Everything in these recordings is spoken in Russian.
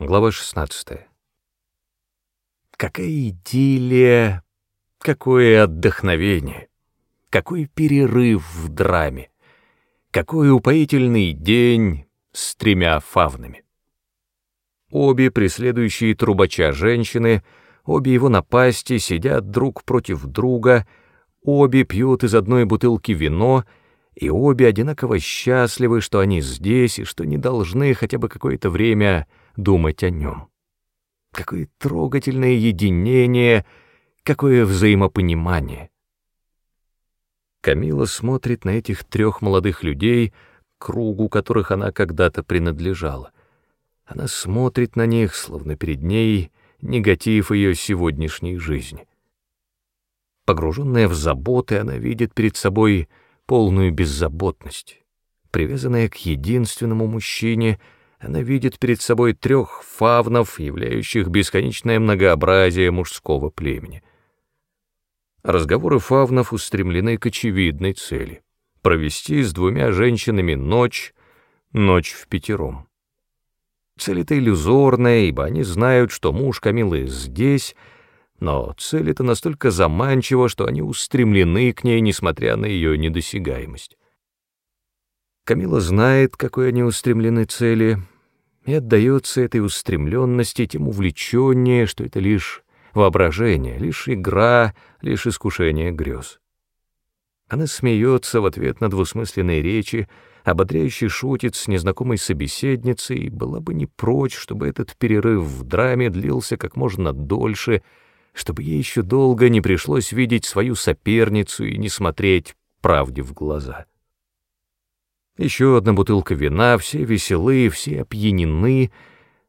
Глава 16. Какая идиллия, какое отдохновение, какой перерыв в драме, какой упоительный день с тремя фавнами. Обе преследующие трубача женщины, обе его напасти сидят друг против друга, обе пьют из одной бутылки вино — и обе одинаково счастливы, что они здесь и что не должны хотя бы какое-то время думать о нем. Какое трогательное единение, какое взаимопонимание. Камила смотрит на этих трех молодых людей, кругу которых она когда-то принадлежала. Она смотрит на них, словно перед ней негатив ее сегодняшней жизни. Погруженная в заботы, она видит перед собой полную беззаботность. Привязанная к единственному мужчине, она видит перед собой трех фавнов, являющих бесконечное многообразие мужского племени. Разговоры фавнов устремлены к очевидной цели — провести с двумя женщинами ночь, ночь в пятером. Цель эта иллюзорная, ибо они знают, что муж Камилы здесь — но цель эта настолько заманчива, что они устремлены к ней, несмотря на ее недосягаемость. Камила знает, какой они устремлены цели, и отдается этой устремленности тем увлеченнее, что это лишь воображение, лишь игра, лишь искушение грез. Она смеется в ответ на двусмысленные речи, ободряюще шутит с незнакомой собеседницей, и была бы не прочь, чтобы этот перерыв в драме длился как можно дольше — чтобы ей еще долго не пришлось видеть свою соперницу и не смотреть правде в глаза. Еще одна бутылка вина, все веселы, все опьянены,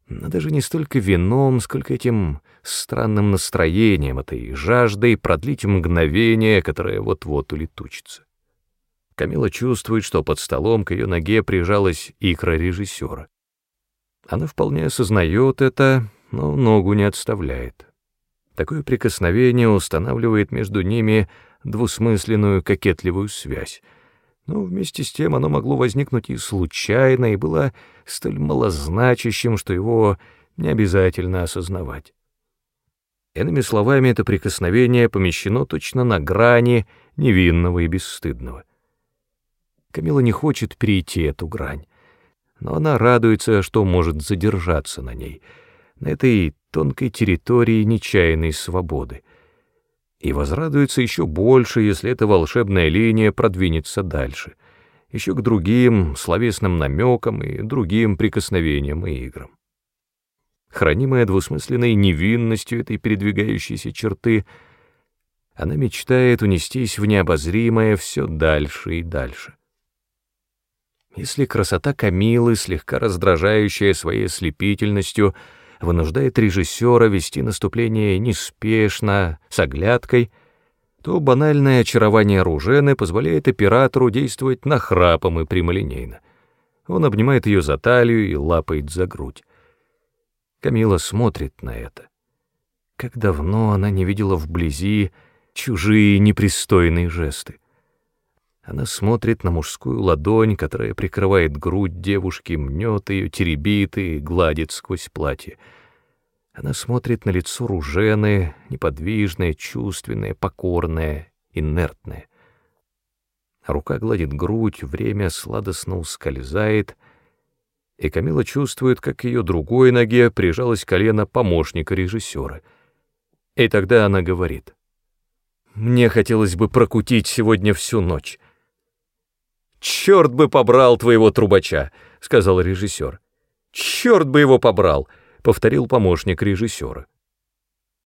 но даже не столько вином, сколько этим странным настроением, этой жаждой продлить мгновение, которое вот-вот улетучится. Камила чувствует, что под столом к ее ноге прижалась икра режиссера. Она вполне осознает это, но ногу не отставляет. Такое прикосновение устанавливает между ними двусмысленную кокетливую связь. Но вместе с тем оно могло возникнуть и случайно, и было столь малозначащим, что его не обязательно осознавать. Иными словами, это прикосновение помещено точно на грани невинного и бесстыдного. Камила не хочет перейти эту грань, но она радуется, что может задержаться на ней, на этой тонкой территории нечаянной свободы, и возрадуется еще больше, если эта волшебная линия продвинется дальше, еще к другим словесным намекам и другим прикосновениям и играм. Хранимая двусмысленной невинностью этой передвигающейся черты, она мечтает унестись в необозримое все дальше и дальше. Если красота Камилы, слегка раздражающая своей ослепительностью, — вынуждает режиссера вести наступление неспешно, с оглядкой, то банальное очарование Ружены позволяет оператору действовать нахрапом и прямолинейно. Он обнимает ее за талию и лапает за грудь. Камила смотрит на это. Как давно она не видела вблизи чужие непристойные жесты. Она смотрит на мужскую ладонь, которая прикрывает грудь девушки, мнет ее, теребит и гладит сквозь платье. Она смотрит на лицо Ружены, неподвижное, чувственное, покорное, инертное. Рука гладит грудь, время сладостно ускользает, и Камила чувствует, как к ее другой ноге прижалось колено помощника режиссера. И тогда она говорит, «Мне хотелось бы прокутить сегодня всю ночь». «Черт бы побрал твоего трубача», — сказал режиссер. «Черт бы его побрал», — повторил помощник режиссера.